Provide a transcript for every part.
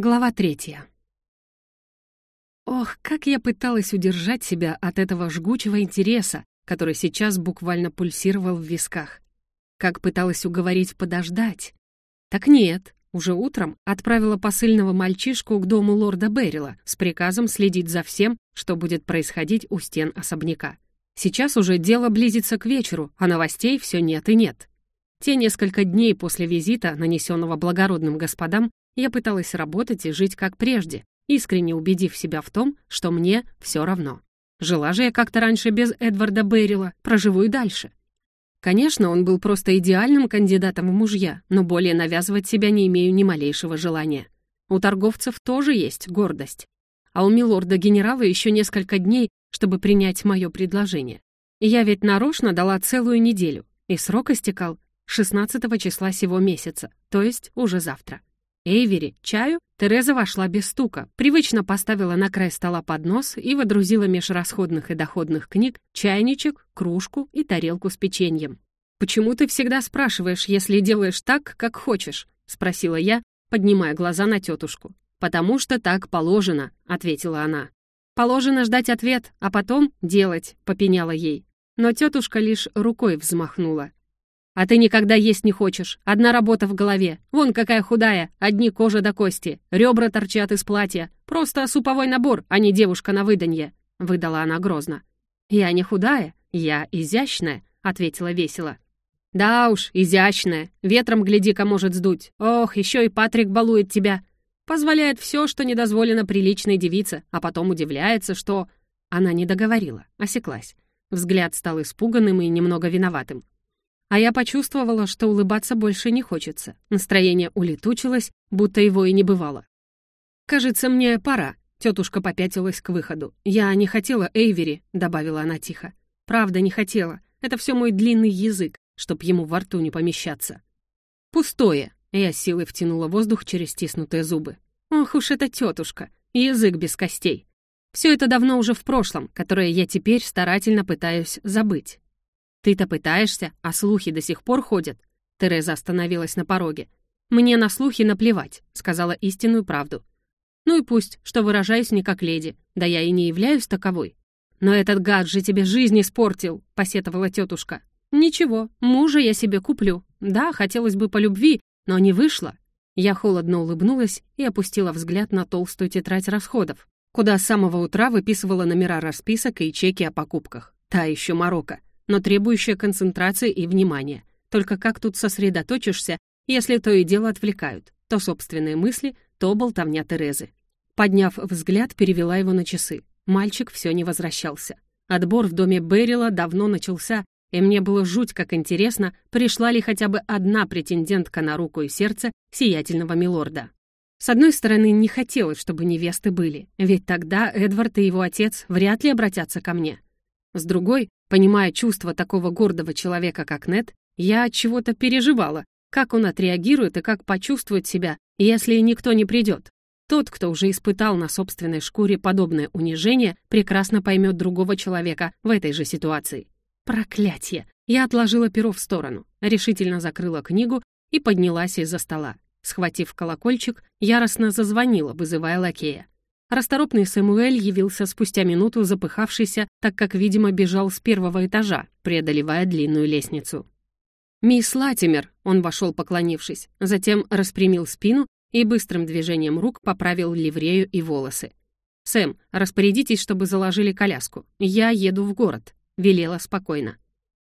Глава третья. Ох, как я пыталась удержать себя от этого жгучего интереса, который сейчас буквально пульсировал в висках. Как пыталась уговорить подождать. Так нет, уже утром отправила посыльного мальчишку к дому лорда Беррила с приказом следить за всем, что будет происходить у стен особняка. Сейчас уже дело близится к вечеру, а новостей все нет и нет. Те несколько дней после визита, нанесенного благородным господам, я пыталась работать и жить как прежде, искренне убедив себя в том, что мне все равно. Жила же я как-то раньше без Эдварда Беррила, проживу и дальше. Конечно, он был просто идеальным кандидатом в мужья, но более навязывать себя не имею ни малейшего желания. У торговцев тоже есть гордость. А у милорда-генерала еще несколько дней, чтобы принять мое предложение. Я ведь нарочно дала целую неделю, и срок истекал 16 числа сего месяца, то есть уже завтра. Эйвери, чаю, Тереза вошла без стука, привычно поставила на край стола поднос и водрузила меж расходных и доходных книг чайничек, кружку и тарелку с печеньем. «Почему ты всегда спрашиваешь, если делаешь так, как хочешь?» — спросила я, поднимая глаза на тетушку. «Потому что так положено», — ответила она. «Положено ждать ответ, а потом делать», — попеняла ей. Но тетушка лишь рукой взмахнула. А ты никогда есть не хочешь. Одна работа в голове. Вон какая худая, одни кожа до кости. Ребра торчат из платья. Просто суповой набор, а не девушка на выданье», — выдала она грозно. «Я не худая, я изящная», — ответила весело. «Да уж, изящная. Ветром, гляди-ка, может сдуть. Ох, еще и Патрик балует тебя. Позволяет все, что не дозволено приличной девице, а потом удивляется, что...» Она не договорила, осеклась. Взгляд стал испуганным и немного виноватым. А я почувствовала, что улыбаться больше не хочется. Настроение улетучилось, будто его и не бывало. «Кажется, мне пора», — тетушка попятилась к выходу. «Я не хотела Эйвери», — добавила она тихо. «Правда, не хотела. Это все мой длинный язык, чтоб ему во рту не помещаться». «Пустое», — я силой втянула воздух через стиснутые зубы. «Ох уж эта тетушка, язык без костей. Все это давно уже в прошлом, которое я теперь старательно пытаюсь забыть. «Ты-то пытаешься, а слухи до сих пор ходят». Тереза остановилась на пороге. «Мне на слухи наплевать», — сказала истинную правду. «Ну и пусть, что выражаюсь не как леди, да я и не являюсь таковой». «Но этот гад же тебе жизнь испортил», — посетовала тетушка. «Ничего, мужа я себе куплю. Да, хотелось бы по любви, но не вышло». Я холодно улыбнулась и опустила взгляд на толстую тетрадь расходов, куда с самого утра выписывала номера расписок и чеки о покупках. Та еще Марокко но требующая концентрации и внимания. Только как тут сосредоточишься, если то и дело отвлекают? То собственные мысли, то болтовня Терезы. Подняв взгляд, перевела его на часы. Мальчик все не возвращался. Отбор в доме Беррила давно начался, и мне было жуть как интересно, пришла ли хотя бы одна претендентка на руку и сердце сиятельного милорда. С одной стороны, не хотелось, чтобы невесты были, ведь тогда Эдвард и его отец вряд ли обратятся ко мне. С другой, понимая чувства такого гордого человека, как Нед, я от чего-то переживала, как он отреагирует и как почувствует себя, если никто не придет. Тот, кто уже испытал на собственной шкуре подобное унижение, прекрасно поймет другого человека в этой же ситуации. Проклятье! Я отложила перо в сторону, решительно закрыла книгу и поднялась из-за стола. Схватив колокольчик, яростно зазвонила, вызывая лакея. Расторопный Сэмуэль явился спустя минуту запыхавшийся, так как, видимо, бежал с первого этажа, преодолевая длинную лестницу. «Мисс Латимер!» — он вошел, поклонившись, затем распрямил спину и быстрым движением рук поправил ливрею и волосы. «Сэм, распорядитесь, чтобы заложили коляску. Я еду в город», — велела спокойно.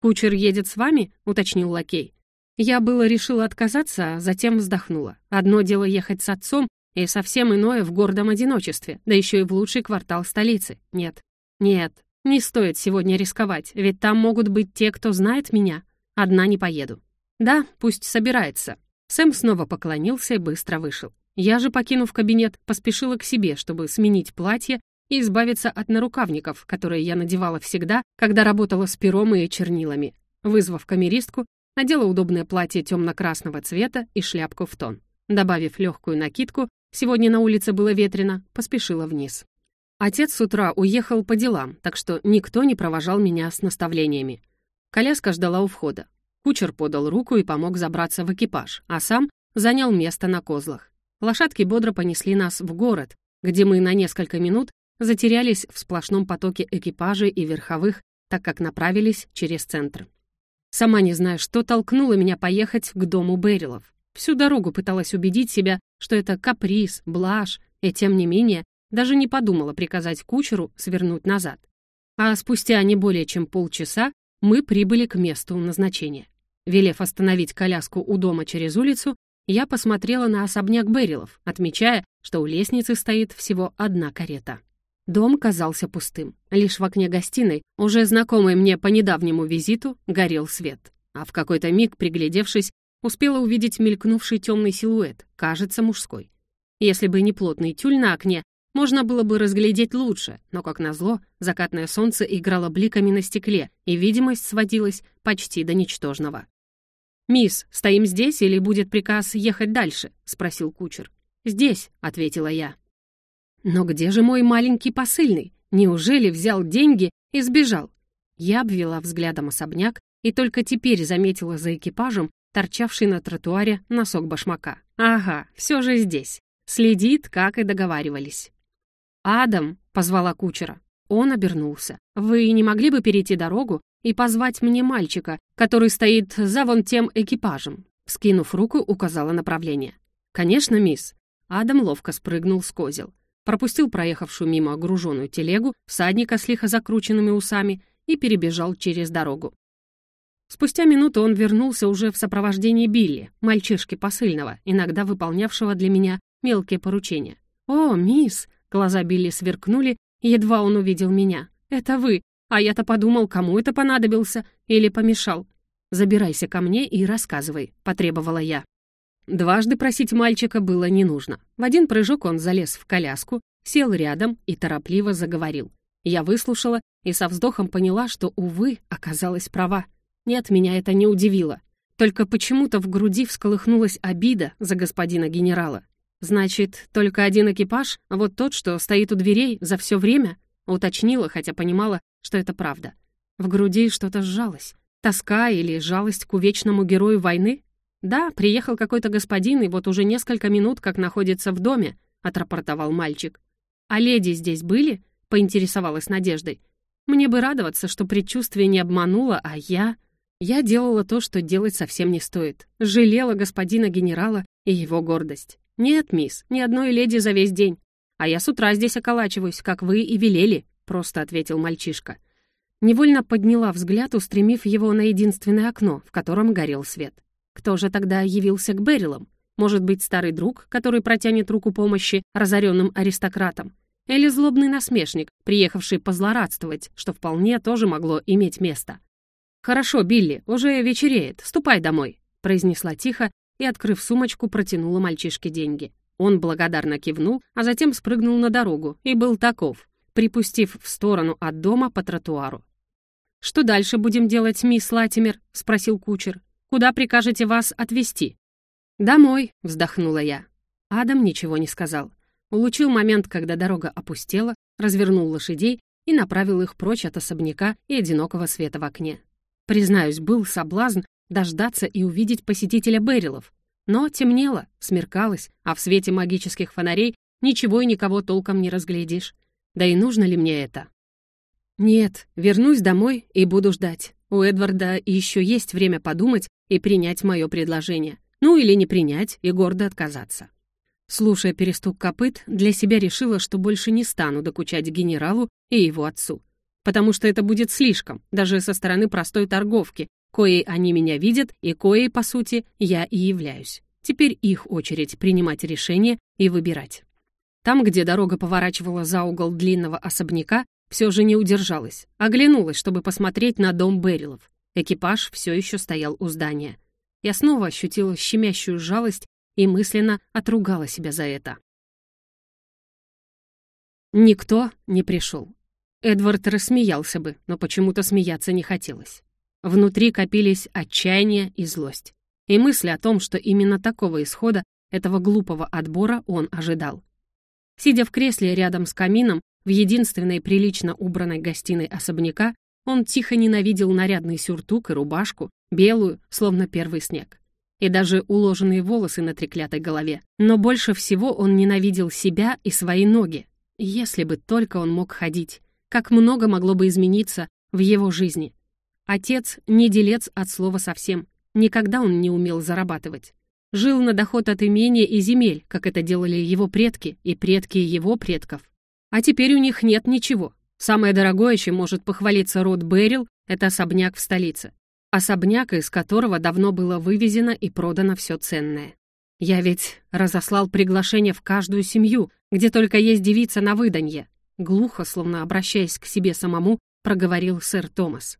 «Кучер едет с вами?» — уточнил лакей. Я было решила отказаться, а затем вздохнула. Одно дело ехать с отцом, и совсем иное в гордом одиночестве, да еще и в лучший квартал столицы. Нет, нет, не стоит сегодня рисковать, ведь там могут быть те, кто знает меня. Одна не поеду. Да, пусть собирается. Сэм снова поклонился и быстро вышел. Я же, покинув кабинет, поспешила к себе, чтобы сменить платье и избавиться от нарукавников, которые я надевала всегда, когда работала с пером и чернилами. Вызвав камеристку, надела удобное платье темно-красного цвета и шляпку в тон. Добавив легкую накидку, Сегодня на улице было ветрено, поспешила вниз. Отец с утра уехал по делам, так что никто не провожал меня с наставлениями. Коляска ждала у входа. Кучер подал руку и помог забраться в экипаж, а сам занял место на козлах. Лошадки бодро понесли нас в город, где мы на несколько минут затерялись в сплошном потоке экипажей и верховых, так как направились через центр. Сама не знаю, что толкнуло меня поехать к дому Берилов. Всю дорогу пыталась убедить себя, что это каприз, блажь, и тем не менее даже не подумала приказать кучеру свернуть назад. А спустя не более чем полчаса мы прибыли к месту назначения. Велев остановить коляску у дома через улицу, я посмотрела на особняк Берилов, отмечая, что у лестницы стоит всего одна карета. Дом казался пустым. Лишь в окне гостиной, уже знакомой мне по недавнему визиту, горел свет. А в какой-то миг, приглядевшись, успела увидеть мелькнувший темный силуэт, кажется, мужской. Если бы не плотный тюль на окне, можно было бы разглядеть лучше, но, как назло, закатное солнце играло бликами на стекле, и видимость сводилась почти до ничтожного. «Мисс, стоим здесь или будет приказ ехать дальше?» — спросил кучер. «Здесь», — ответила я. Но где же мой маленький посыльный? Неужели взял деньги и сбежал? Я обвела взглядом особняк и только теперь заметила за экипажем торчавший на тротуаре носок башмака. Ага, все же здесь. Следит, как и договаривались. «Адам», — позвала кучера. Он обернулся. «Вы не могли бы перейти дорогу и позвать мне мальчика, который стоит за вон тем экипажем?» Скинув руку, указала направление. «Конечно, мисс». Адам ловко спрыгнул с козел пропустил проехавшую мимо огруженную телегу, всадника с лихо закрученными усами и перебежал через дорогу. Спустя минуту он вернулся уже в сопровождении Билли, мальчишки посыльного, иногда выполнявшего для меня мелкие поручения. «О, мисс!» — глаза Билли сверкнули, едва он увидел меня. «Это вы! А я-то подумал, кому это понадобился или помешал. Забирайся ко мне и рассказывай», — потребовала я. Дважды просить мальчика было не нужно. В один прыжок он залез в коляску, сел рядом и торопливо заговорил. Я выслушала и со вздохом поняла, что, увы, оказалась права. Нет, меня это не удивило. Только почему-то в груди всколыхнулась обида за господина генерала. «Значит, только один экипаж, вот тот, что стоит у дверей за все время?» Уточнила, хотя понимала, что это правда. В груди что-то сжалось. Тоска или жалость к увечному герою войны? «Да, приехал какой-то господин, и вот уже несколько минут как находится в доме», — отрапортовал мальчик. «А леди здесь были?» — поинтересовалась Надеждой. «Мне бы радоваться, что предчувствие не обмануло, а я...» Я делала то, что делать совсем не стоит. Жалела господина генерала и его гордость. «Нет, мисс, ни одной леди за весь день. А я с утра здесь околачиваюсь, как вы и велели», — просто ответил мальчишка. Невольно подняла взгляд, устремив его на единственное окно, в котором горел свет. Кто же тогда явился к Берилам? Может быть, старый друг, который протянет руку помощи разоренным аристократам? Или злобный насмешник, приехавший позлорадствовать, что вполне тоже могло иметь место? «Хорошо, Билли, уже вечереет, ступай домой», произнесла тихо и, открыв сумочку, протянула мальчишке деньги. Он благодарно кивнул, а затем спрыгнул на дорогу и был таков, припустив в сторону от дома по тротуару. «Что дальше будем делать, мисс Латимер?» — спросил кучер. Куда прикажете вас отвезти?» «Домой», — вздохнула я. Адам ничего не сказал. Улучил момент, когда дорога опустела, развернул лошадей и направил их прочь от особняка и одинокого света в окне. Признаюсь, был соблазн дождаться и увидеть посетителя Берилов. Но темнело, смеркалось, а в свете магических фонарей ничего и никого толком не разглядишь. Да и нужно ли мне это? Нет, вернусь домой и буду ждать. У Эдварда еще есть время подумать и принять мое предложение. Ну или не принять и гордо отказаться. Слушая перестук копыт, для себя решила, что больше не стану докучать генералу и его отцу. Потому что это будет слишком, даже со стороны простой торговки, коей они меня видят и коей, по сути, я и являюсь. Теперь их очередь принимать решения и выбирать. Там, где дорога поворачивала за угол длинного особняка, все же не удержалась, оглянулась, чтобы посмотреть на дом Берилов. Экипаж все еще стоял у здания. Я снова ощутила щемящую жалость и мысленно отругала себя за это. Никто не пришел. Эдвард рассмеялся бы, но почему-то смеяться не хотелось. Внутри копились отчаяние и злость. И мысли о том, что именно такого исхода, этого глупого отбора он ожидал. Сидя в кресле рядом с камином, в единственной прилично убранной гостиной особняка, он тихо ненавидел нарядный сюртук и рубашку, белую, словно первый снег. и даже уложенные волосы на треклятой голове. Но больше всего он ненавидел себя и свои ноги. Если бы только он мог ходить, как много могло бы измениться в его жизни. Отец не делец от слова совсем. Никогда он не умел зарабатывать. Жил на доход от имения и земель, как это делали его предки и предки его предков. А теперь у них нет ничего. Самое дорогое, чем может похвалиться род Берил, это особняк в столице. Особняк, из которого давно было вывезено и продано все ценное. Я ведь разослал приглашение в каждую семью, где только есть девица на выданье. Глухо, словно обращаясь к себе самому, проговорил сэр Томас.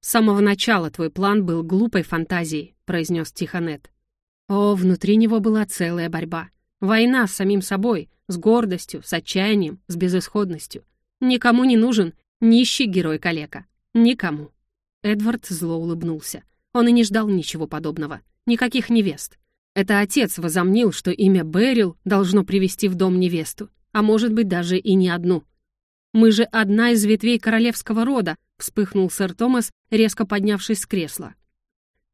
«С самого начала твой план был глупой фантазией», — произнес Тихонет. О, внутри него была целая борьба. Война с самим собой, с гордостью, с отчаянием, с безысходностью. Никому не нужен нищий герой-калека. Никому. Эдвард зло улыбнулся. Он и не ждал ничего подобного. Никаких невест. Это отец возомнил, что имя Берил должно привести в дом невесту, а может быть даже и не одну. «Мы же одна из ветвей королевского рода», — вспыхнул сэр Томас, резко поднявшись с кресла.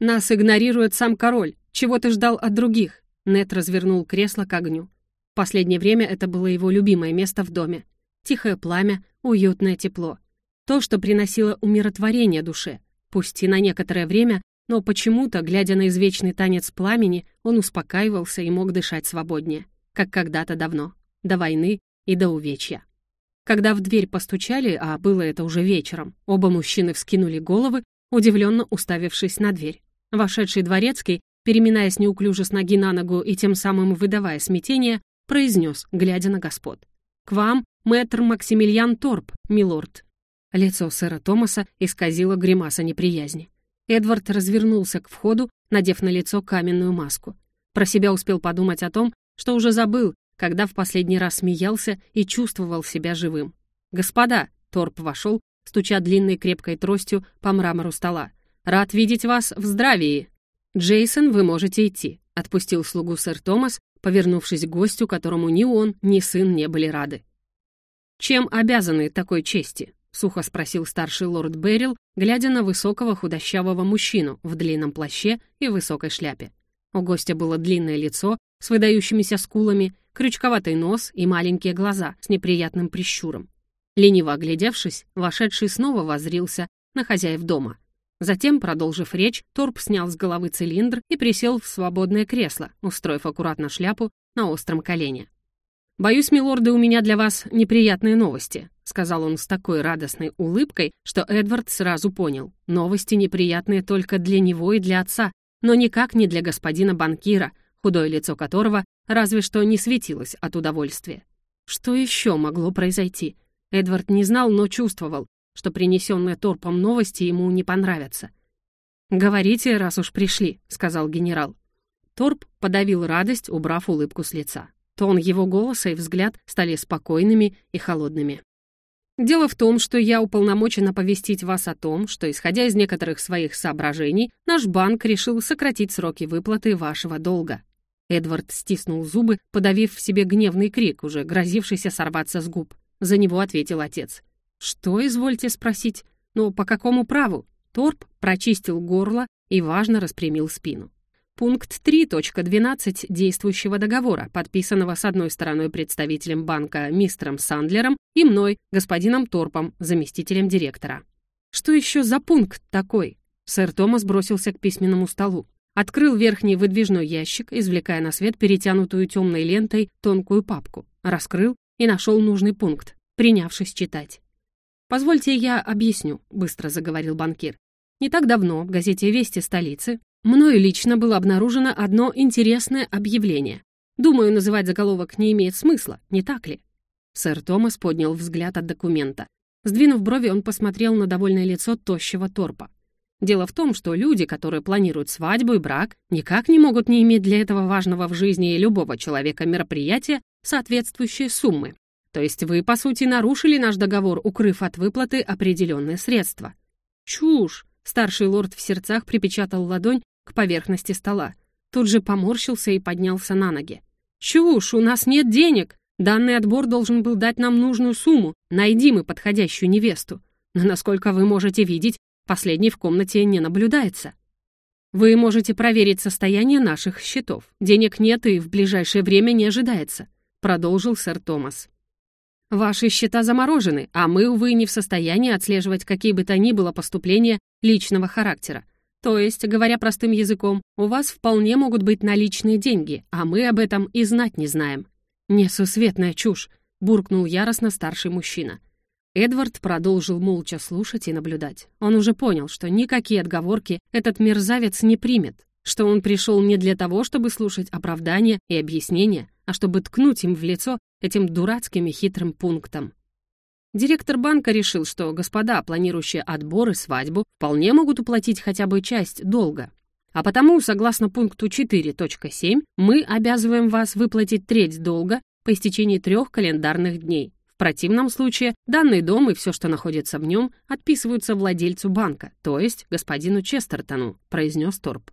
«Нас игнорирует сам король. Чего ты ждал от других?» Нет развернул кресло к огню. Последнее время это было его любимое место в доме. Тихое пламя, уютное тепло. То, что приносило умиротворение душе. Пусть и на некоторое время, но почему-то, глядя на извечный танец пламени, он успокаивался и мог дышать свободнее, как когда-то давно, до войны и до увечья. Когда в дверь постучали, а было это уже вечером, оба мужчины вскинули головы, удивленно уставившись на дверь. Вошедший дворецкий, переминаясь неуклюже с ноги на ногу и тем самым выдавая смятение, произнес, глядя на господ. «К вам, мэтр Максимилиан Торп, милорд». Лицо сэра Томаса исказило гримаса неприязни. Эдвард развернулся к входу, надев на лицо каменную маску. Про себя успел подумать о том, что уже забыл, когда в последний раз смеялся и чувствовал себя живым. «Господа!» — Торп вошел, стуча длинной крепкой тростью по мрамору стола. Рад видеть вас в здравии. Джейсон, вы можете идти», — отпустил слугу сэр Томас, повернувшись к гостю, которому ни он, ни сын не были рады. «Чем обязаны такой чести?» — сухо спросил старший лорд Беррил, глядя на высокого худощавого мужчину в длинном плаще и высокой шляпе. У гостя было длинное лицо с выдающимися скулами, крючковатый нос и маленькие глаза с неприятным прищуром. Лениво оглядевшись, вошедший снова возрился на хозяев дома. Затем, продолжив речь, Торп снял с головы цилиндр и присел в свободное кресло, устроив аккуратно шляпу на остром колене. «Боюсь, милорды, у меня для вас неприятные новости», сказал он с такой радостной улыбкой, что Эдвард сразу понял. Новости неприятные только для него и для отца, но никак не для господина банкира, худое лицо которого разве что не светилось от удовольствия. Что еще могло произойти? Эдвард не знал, но чувствовал что принесенные торпом новости ему не понравятся. «Говорите, раз уж пришли», — сказал генерал. Торп подавил радость, убрав улыбку с лица. Тон его голоса и взгляд стали спокойными и холодными. «Дело в том, что я уполномочен оповестить вас о том, что, исходя из некоторых своих соображений, наш банк решил сократить сроки выплаты вашего долга». Эдвард стиснул зубы, подавив в себе гневный крик, уже грозившийся сорваться с губ. За него ответил отец. «Что, извольте спросить? Но по какому праву?» Торп прочистил горло и важно распрямил спину. Пункт 3.12 действующего договора, подписанного с одной стороной представителем банка мистером Сандлером и мной, господином Торпом, заместителем директора. «Что еще за пункт такой?» Сэр Томас бросился к письменному столу. Открыл верхний выдвижной ящик, извлекая на свет перетянутую темной лентой тонкую папку. Раскрыл и нашел нужный пункт, принявшись читать. «Позвольте я объясню», — быстро заговорил банкир. «Не так давно в газете «Вести столицы» мною лично было обнаружено одно интересное объявление. Думаю, называть заголовок не имеет смысла, не так ли?» Сэр Томас поднял взгляд от документа. Сдвинув брови, он посмотрел на довольное лицо тощего торпа. Дело в том, что люди, которые планируют свадьбу и брак, никак не могут не иметь для этого важного в жизни любого человека мероприятия соответствующие суммы. То есть вы, по сути, нарушили наш договор, укрыв от выплаты определенные средства. Чушь! Старший лорд в сердцах припечатал ладонь к поверхности стола. Тут же поморщился и поднялся на ноги. «Чушь! У нас нет денег! Данный отбор должен был дать нам нужную сумму. Найди мы подходящую невесту. Но, насколько вы можете видеть, последней в комнате не наблюдается». Вы можете проверить состояние наших счетов. Денег нет и в ближайшее время не ожидается», — продолжил сэр Томас. «Ваши счета заморожены, а мы, увы, не в состоянии отслеживать какие бы то ни было поступления личного характера. То есть, говоря простым языком, у вас вполне могут быть наличные деньги, а мы об этом и знать не знаем». «Несусветная чушь», — буркнул яростно старший мужчина. Эдвард продолжил молча слушать и наблюдать. Он уже понял, что никакие отговорки этот мерзавец не примет, что он пришел не для того, чтобы слушать оправдания и объяснения, а чтобы ткнуть им в лицо этим дурацким и хитрым пунктом. Директор банка решил, что господа, планирующие отбор и свадьбу, вполне могут уплатить хотя бы часть долга. А потому, согласно пункту 4.7, мы обязываем вас выплатить треть долга по истечении трех календарных дней, противном случае данный дом и все, что находится в нем, отписываются владельцу банка, то есть господину Честертону», — произнес Торп.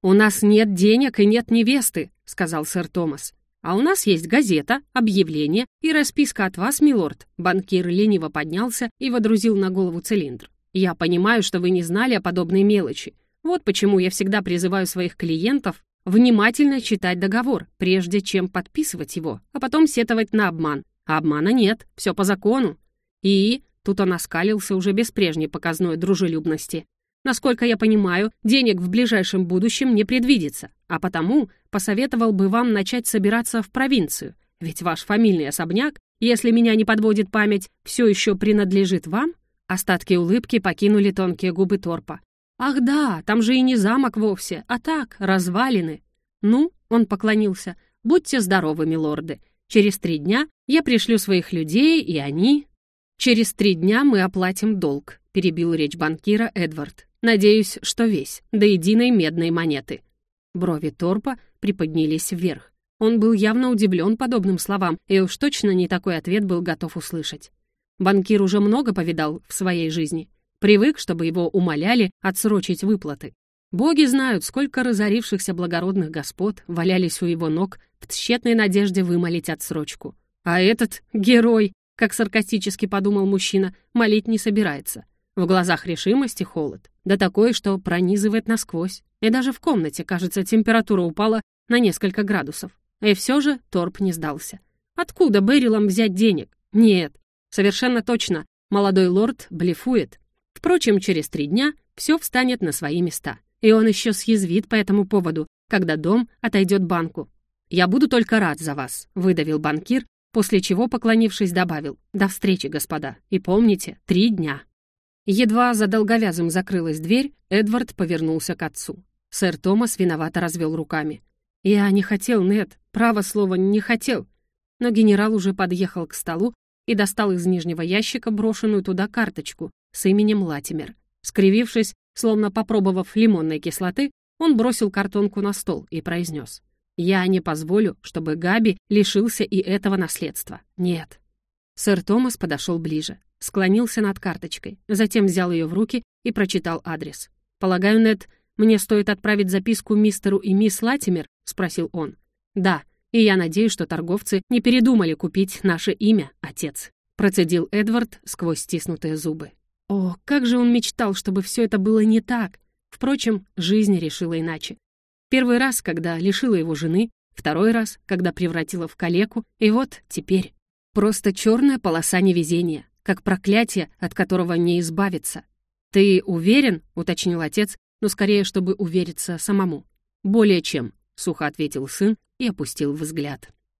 «У нас нет денег и нет невесты», — сказал сэр Томас. «А у нас есть газета, объявление и расписка от вас, милорд». Банкир лениво поднялся и водрузил на голову цилиндр. «Я понимаю, что вы не знали о подобной мелочи. Вот почему я всегда призываю своих клиентов внимательно читать договор, прежде чем подписывать его, а потом сетовать на обман. А обмана нет, все по закону. И тут он оскалился уже без прежней показной дружелюбности. Насколько я понимаю, денег в ближайшем будущем не предвидится, а потому посоветовал бы вам начать собираться в провинцию, ведь ваш фамильный особняк, если меня не подводит память, все еще принадлежит вам? Остатки улыбки покинули тонкие губы Торпа. «Ах да, там же и не замок вовсе, а так, развалины». «Ну», — он поклонился, — «будьте здоровы, милорды. Через три дня я пришлю своих людей, и они...» «Через три дня мы оплатим долг», — перебил речь банкира Эдвард. «Надеюсь, что весь, до единой медной монеты». Брови Торпа приподнялись вверх. Он был явно удивлен подобным словам, и уж точно не такой ответ был готов услышать. Банкир уже много повидал в своей жизни. Привык, чтобы его умоляли отсрочить выплаты. Боги знают, сколько разорившихся благородных господ валялись у его ног в тщетной надежде вымолить отсрочку. А этот герой, как саркастически подумал мужчина, молить не собирается. В глазах решимости холод, да такой, что пронизывает насквозь. И даже в комнате, кажется, температура упала на несколько градусов. И все же Торп не сдался. Откуда Берилам взять денег? Нет, совершенно точно, молодой лорд блефует. Впрочем, через три дня все встанет на свои места. И он еще съязвит по этому поводу, когда дом отойдет банку. «Я буду только рад за вас», — выдавил банкир, после чего, поклонившись, добавил «До встречи, господа, и помните, три дня». Едва за долговязым закрылась дверь, Эдвард повернулся к отцу. Сэр Томас виновато развел руками. «Я не хотел, Нед, право слово, не хотел». Но генерал уже подъехал к столу и достал из нижнего ящика брошенную туда карточку с именем Латимер. Скривившись, Словно попробовав лимонной кислоты, он бросил картонку на стол и произнес. «Я не позволю, чтобы Габи лишился и этого наследства. Нет». Сэр Томас подошел ближе, склонился над карточкой, затем взял ее в руки и прочитал адрес. «Полагаю, Нед, мне стоит отправить записку мистеру и мисс Латимер?» — спросил он. «Да, и я надеюсь, что торговцы не передумали купить наше имя, отец», — процедил Эдвард сквозь стиснутые зубы. О, как же он мечтал, чтобы все это было не так. Впрочем, жизнь решила иначе. Первый раз, когда лишила его жены, второй раз, когда превратила в калеку, и вот теперь. Просто черная полоса невезения, как проклятие, от которого не избавиться. «Ты уверен?» — уточнил отец, но скорее, чтобы увериться самому. «Более чем», — сухо ответил сын и опустил взгляд.